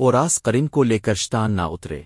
اور آس قرین کو لے کر شتان نہ اترے۔